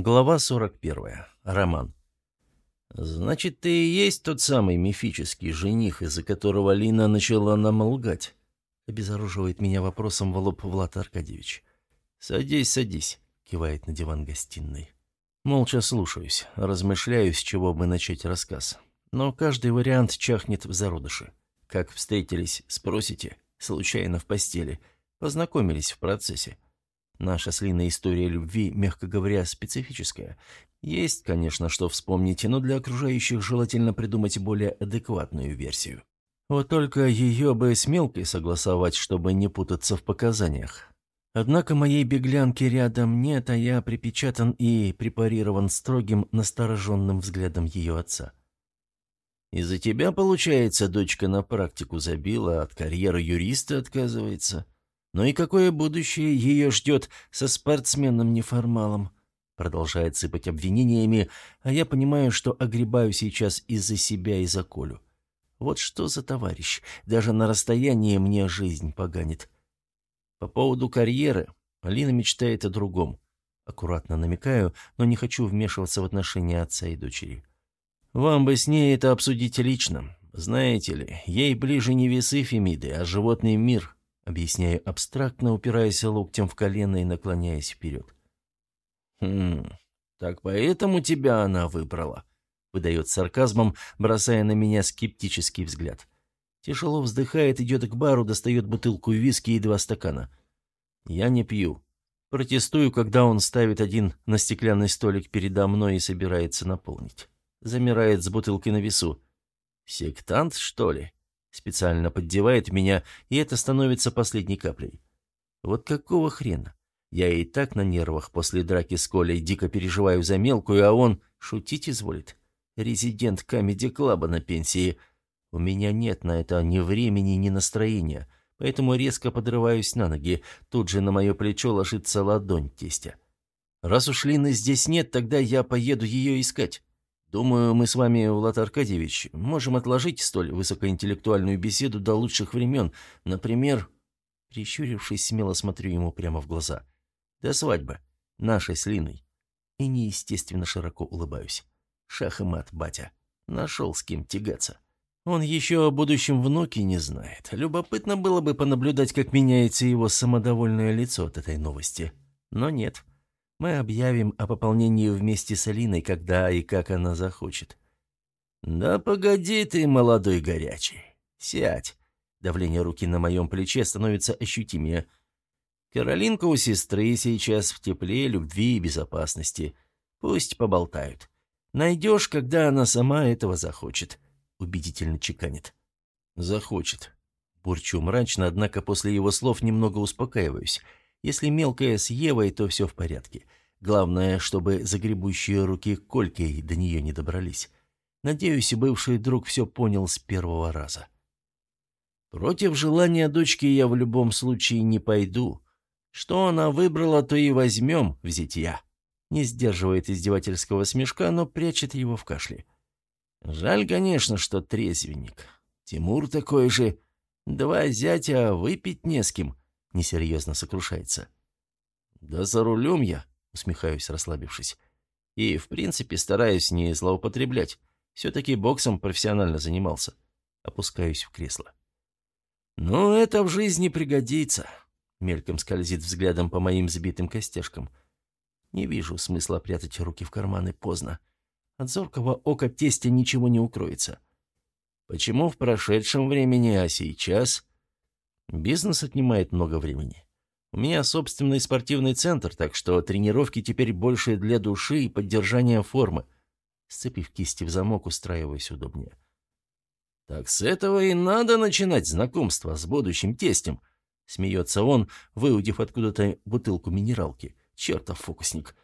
Глава 41. Роман. «Значит, ты и есть тот самый мифический жених, из-за которого Лина начала нам лгать?» Обезоруживает меня вопросом в лоб Влад Аркадьевич. «Садись, садись», — кивает на диван гостиной. Молча слушаюсь, размышляю, с чего бы начать рассказ. Но каждый вариант чахнет в зародыше. Как встретились, спросите, случайно в постели. Познакомились в процессе. Наша с Линой история любви, мягко говоря, специфическая. Есть, конечно, что вспомнить, но для окружающих желательно придумать более адекватную версию. Вот только ее бы с мелкой согласовать, чтобы не путаться в показаниях. Однако моей беглянки рядом нет, а я припечатан и препарирован строгим, настороженным взглядом ее отца. «Из-за тебя, получается, дочка на практику забила, от карьеры юриста отказывается?» Ну и какое будущее ее ждет со спортсменом-неформалом? Продолжает сыпать обвинениями, а я понимаю, что огребаю сейчас из-за себя и за Колю. Вот что за товарищ, даже на расстоянии мне жизнь поганит. По поводу карьеры Алина мечтает о другом. Аккуратно намекаю, но не хочу вмешиваться в отношения отца и дочери. Вам бы с ней это обсудить лично. Знаете ли, ей ближе не весы Фемиды, а животный мир, Объясняю абстрактно, упираясь локтем в колено и наклоняясь вперед. «Хм, так поэтому тебя она выбрала», — выдает сарказмом, бросая на меня скептический взгляд. Тяжело вздыхает, идет к бару, достает бутылку виски и два стакана. Я не пью. Протестую, когда он ставит один на стеклянный столик передо мной и собирается наполнить. Замирает с бутылкой на весу. «Сектант, что ли?» Специально поддевает меня, и это становится последней каплей. Вот какого хрена? Я и так на нервах после драки с Колей дико переживаю за мелкую, а он шутить изволит. Резидент Камеди-клаба на пенсии. У меня нет на это ни времени, ни настроения, поэтому резко подрываюсь на ноги. Тут же на мое плечо ложится ладонь тестя. Раз уж Лины здесь нет, тогда я поеду ее искать. Думаю, мы с вами, Влад Аркадьевич, можем отложить столь высокоинтеллектуальную беседу до лучших времен. Например, прищурившись, смело смотрю ему прямо в глаза. До свадьбы. Нашей с Линой. И неестественно широко улыбаюсь. Шах и мат, батя. Нашел с кем тягаться. Он еще о будущем внуке не знает. Любопытно было бы понаблюдать, как меняется его самодовольное лицо от этой новости. Но нет. Мы объявим о пополнении вместе с Алиной, когда и как она захочет. «Да погоди ты, молодой горячий. Сядь». Давление руки на моем плече становится ощутимее. Каролинка у сестры сейчас в тепле, любви и безопасности. Пусть поболтают. Найдешь, когда она сама этого захочет. Убедительно чеканит. Захочет. Бурчу мрачно, однако после его слов немного успокаиваюсь. Если мелкая с Евой, то все в порядке. Главное, чтобы загребущие руки Колькой до нее не добрались. Надеюсь, бывший друг все понял с первого раза. Против желания дочки я в любом случае не пойду. Что она выбрала, то и возьмем в зятья. Не сдерживает издевательского смешка, но прячет его в кашле. Жаль, конечно, что трезвенник. Тимур такой же. Два зятя, выпить не с кем. Несерьезно сокрушается. «Да за рулем я», — усмехаюсь, расслабившись. «И, в принципе, стараюсь не злоупотреблять. Все-таки боксом профессионально занимался». Опускаюсь в кресло. «Ну, это в жизни пригодится», — мельком скользит взглядом по моим сбитым костяшкам. Не вижу смысла прятать руки в карманы поздно. От зоркого ока тестя ничего не укроется. Почему в прошедшем времени, а сейчас? Бизнес отнимает много времени. У меня собственный спортивный центр, так что тренировки теперь больше для души и поддержания формы. Сцепив кисти в замок, устраиваясь удобнее. «Так с этого и надо начинать знакомство с будущим тестем», — смеется он, выудив откуда-то бутылку минералки. «Чертов фокусник!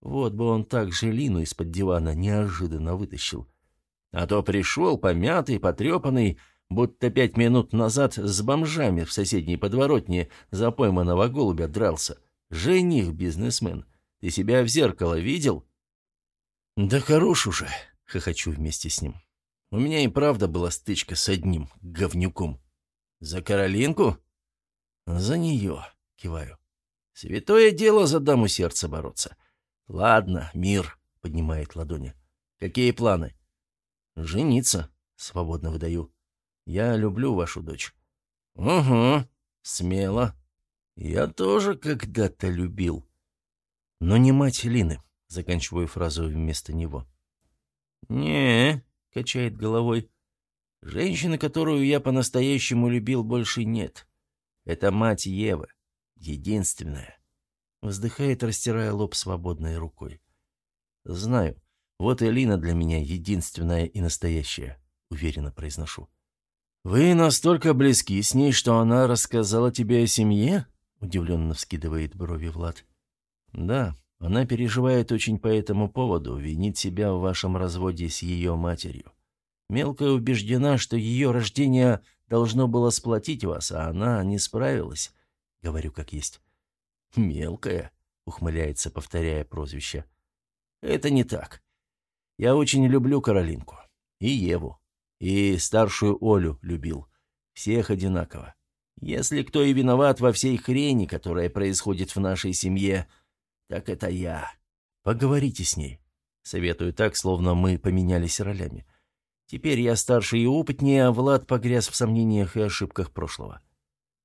Вот бы он так Желину из-под дивана неожиданно вытащил. А то пришел помятый, потрепанный, будто пять минут назад с бомжами в соседней подворотне за пойманного голубя дрался. Жених бизнесмен. Ты себя в зеркало видел? Да хорош уже, хохочу вместе с ним. У меня и правда была стычка с одним говнюком. За Каролинку? За нее, киваю. Святое дело за даму сердца бороться. «Ладно, мир», — поднимает ладони. «Какие планы?» «Жениться», — свободно выдаю. «Я люблю вашу дочь». «Угу, смело. Я тоже когда-то любил». «Но не мать Лины», — заканчиваю фразу вместо него. не качает головой. «Женщины, которую я по-настоящему любил, больше нет. Это мать Евы, единственная». Вздыхает, растирая лоб свободной рукой. «Знаю. Вот и Лина для меня единственная и настоящая», — уверенно произношу. «Вы настолько близки с ней, что она рассказала тебе о семье?» — удивленно вскидывает брови Влад. «Да, она переживает очень по этому поводу, винит себя в вашем разводе с ее матерью. Мелкая убеждена, что ее рождение должно было сплотить вас, а она не справилась. Говорю как есть. «Мелкая», — ухмыляется, повторяя прозвище. «Это не так. Я очень люблю Каролинку. И Еву. И старшую Олю любил. Всех одинаково. Если кто и виноват во всей хрени, которая происходит в нашей семье, так это я. Поговорите с ней. Советую так, словно мы поменялись ролями. Теперь я старше и опытнее, а Влад погряз в сомнениях и ошибках прошлого.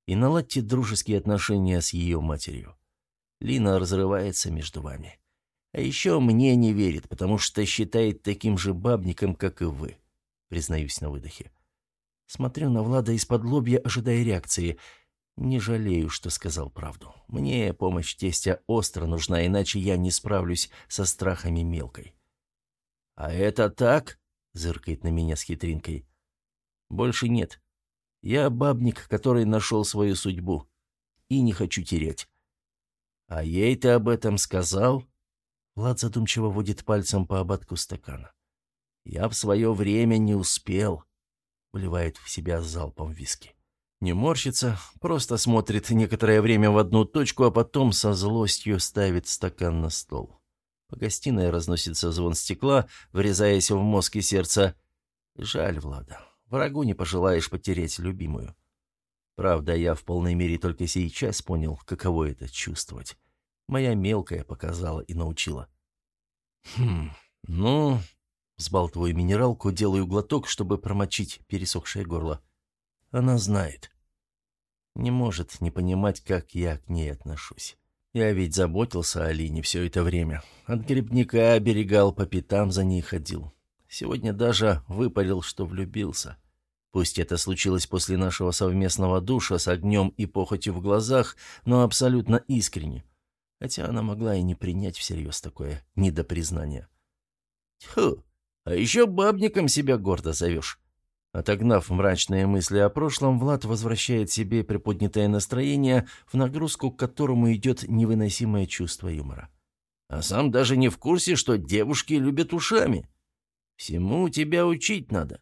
И наладьте дружеские отношения с ее матерью. Лина разрывается между вами. А еще мне не верит, потому что считает таким же бабником, как и вы. Признаюсь на выдохе. Смотрю на Влада из-под лобья, ожидая реакции. Не жалею, что сказал правду. Мне помощь тестя остро нужна, иначе я не справлюсь со страхами мелкой. «А это так?» — зыркает на меня с хитринкой. «Больше нет. Я бабник, который нашел свою судьбу. И не хочу терять. «А ей ты об этом сказал?» Влад задумчиво водит пальцем по ободку стакана. «Я в свое время не успел», — вливает в себя залпом виски. Не морщится, просто смотрит некоторое время в одну точку, а потом со злостью ставит стакан на стол. По гостиной разносится звон стекла, врезаясь в мозг и сердце. Жаль Влада. Врагу не пожелаешь потерять любимую. Правда, я в полной мере только сейчас понял, каково это чувствовать. Моя мелкая показала и научила. Хм, ну... Сбалтываю минералку, делаю глоток, чтобы промочить пересохшее горло. Она знает. Не может не понимать, как я к ней отношусь. Я ведь заботился о Лине все это время. От грибника оберегал, по пятам за ней ходил. Сегодня даже выпалил, что влюбился. Пусть это случилось после нашего совместного душа с огнем и похотью в глазах, но абсолютно искренне. Хотя она могла и не принять всерьез такое недопризнание. «Тьфу, а еще бабником себя гордо зовешь». Отогнав мрачные мысли о прошлом, Влад возвращает себе приподнятое настроение, в нагрузку к которому идет невыносимое чувство юмора. «А сам даже не в курсе, что девушки любят ушами. Всему тебя учить надо.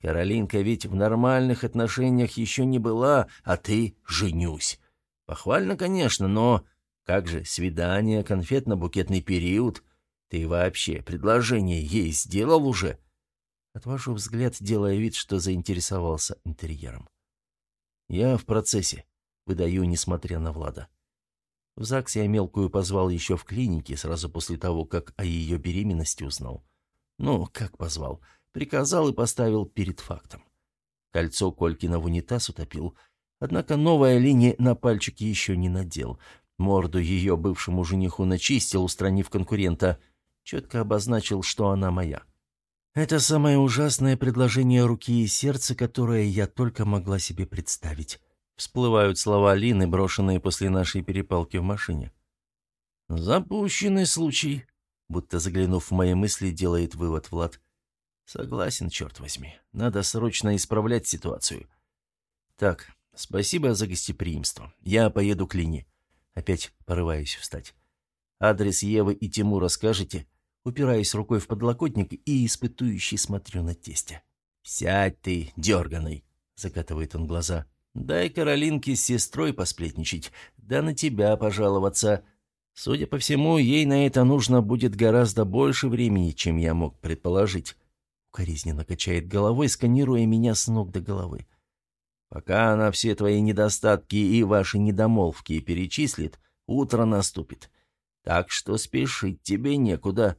Каролинка ведь в нормальных отношениях еще не была, а ты женюсь. Похвально, конечно, но как же свидание, конфетно-букетный период? Ты вообще предложение ей сделал уже?» Отвожу взгляд, делая вид, что заинтересовался интерьером. «Я в процессе», — выдаю, несмотря на Влада. В ЗАГС я мелкую позвал еще в клинике, сразу после того, как о ее беременности узнал. Ну, как позвал? Приказал и поставил перед фактом. Кольцо Колькина в унитаз утопил, однако новая линия на пальчике еще не надел. Морду ее бывшему жениху начистил, устранив конкурента. Четко обозначил, что она моя. Это самое ужасное предложение руки и сердца, которое я только могла себе представить. Всплывают слова Лины, брошенные после нашей перепалки в машине. «Запущенный случай», — будто заглянув в мои мысли, делает вывод Влад. Согласен, черт возьми. Надо срочно исправлять ситуацию. Так, спасибо за гостеприимство. Я поеду к Лине. Опять порываюсь встать. Адрес Евы и Тимура скажете? Упираюсь рукой в подлокотник и испытующий смотрю на тестя. «Сядь ты, дерганый!» — закатывает он глаза. «Дай Каролинке с сестрой посплетничать, да на тебя пожаловаться. Судя по всему, ей на это нужно будет гораздо больше времени, чем я мог предположить. Укоризненно качает головой, сканируя меня с ног до головы. Пока она все твои недостатки и ваши недомолвки перечислит, утро наступит. Так что спешить тебе некуда.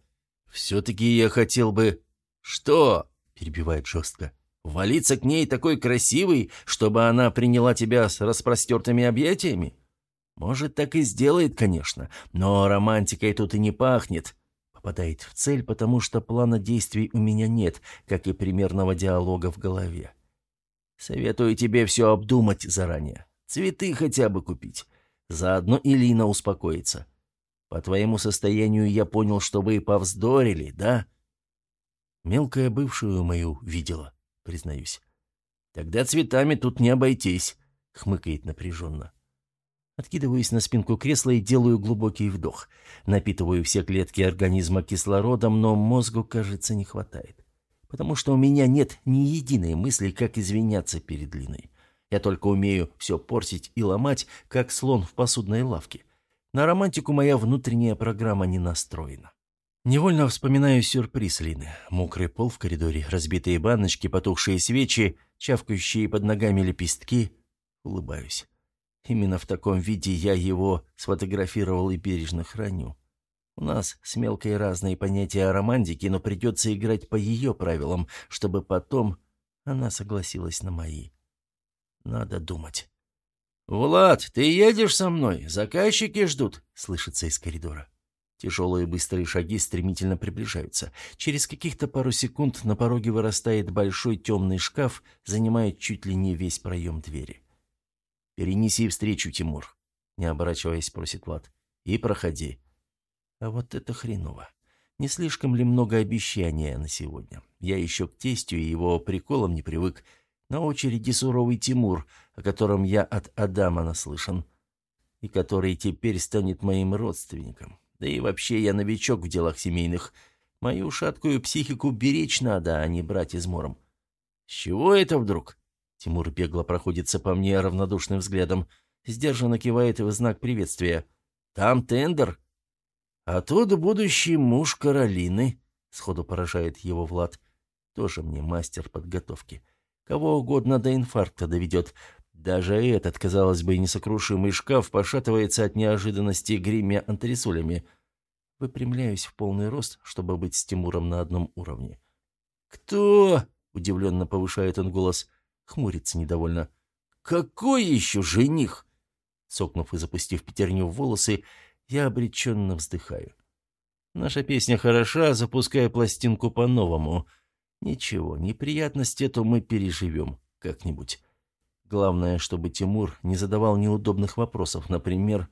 Все-таки я хотел бы... Что? Перебивает жестко. Валиться к ней такой красивой, чтобы она приняла тебя с распростертыми объятиями? Может, так и сделает, конечно, но романтикой тут и не пахнет. Попадает в цель, потому что плана действий у меня нет, как и примерного диалога в голове. Советую тебе все обдумать заранее. Цветы хотя бы купить. Заодно и успокоится. По твоему состоянию я понял, что вы повздорили, да? Мелкая бывшую мою видела, признаюсь. Тогда цветами тут не обойтись, хмыкает напряженно. Откидываюсь на спинку кресла и делаю глубокий вдох. Напитываю все клетки организма кислородом, но мозгу, кажется, не хватает. Потому что у меня нет ни единой мысли, как извиняться перед Линой. Я только умею все портить и ломать, как слон в посудной лавке. На романтику моя внутренняя программа не настроена. Невольно вспоминаю сюрприз Лины. Мокрый пол в коридоре, разбитые баночки, потухшие свечи, чавкающие под ногами лепестки. Улыбаюсь. Именно в таком виде я его сфотографировал и бережно храню. У нас с мелкой разные понятия о романтике, но придется играть по ее правилам, чтобы потом она согласилась на мои. Надо думать. «Влад, ты едешь со мной? Заказчики ждут», — слышится из коридора. Тяжелые быстрые шаги стремительно приближаются. Через каких-то пару секунд на пороге вырастает большой темный шкаф, занимает чуть ли не весь проем двери. «Перенеси встречу, Тимур», — не оборачиваясь, просит Влад. «И проходи». А вот это хреново. Не слишком ли много обещания на сегодня? Я еще к тестю и его приколам не привык. На очереди суровый Тимур, о котором я от Адама наслышан, и который теперь станет моим родственником. Да и вообще я новичок в делах семейных. Мою шаткую психику беречь надо, а не брать измором. С чего это вдруг? Тимур бегло проходится по мне равнодушным взглядом, сдержанно кивает в знак приветствия. «Там тендер?» «А тут будущий муж Каролины», — сходу поражает его Влад. «Тоже мне мастер подготовки. Кого угодно до инфаркта доведет. Даже этот, казалось бы, несокрушимый шкаф пошатывается от неожиданности гремя антресолями. Выпрямляюсь в полный рост, чтобы быть с Тимуром на одном уровне. «Кто?» — удивленно повышает он голос. Хмурится недовольно. «Какой еще жених?» Сокнув и запустив пятерню в волосы, я обреченно вздыхаю. Наша песня хороша, запуская пластинку по-новому. Ничего, неприятность эту мы переживем как-нибудь. Главное, чтобы Тимур не задавал неудобных вопросов, например,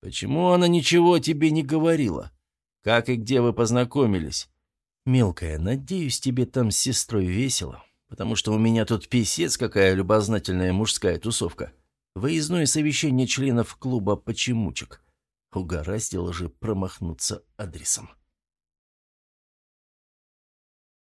«Почему она ничего тебе не говорила? Как и где вы познакомились?» «Мелкая, надеюсь, тебе там с сестрой весело, потому что у меня тут писец какая любознательная мужская тусовка. Выездное совещание членов клуба «Почемучек». Угораздило же промахнуться адресом.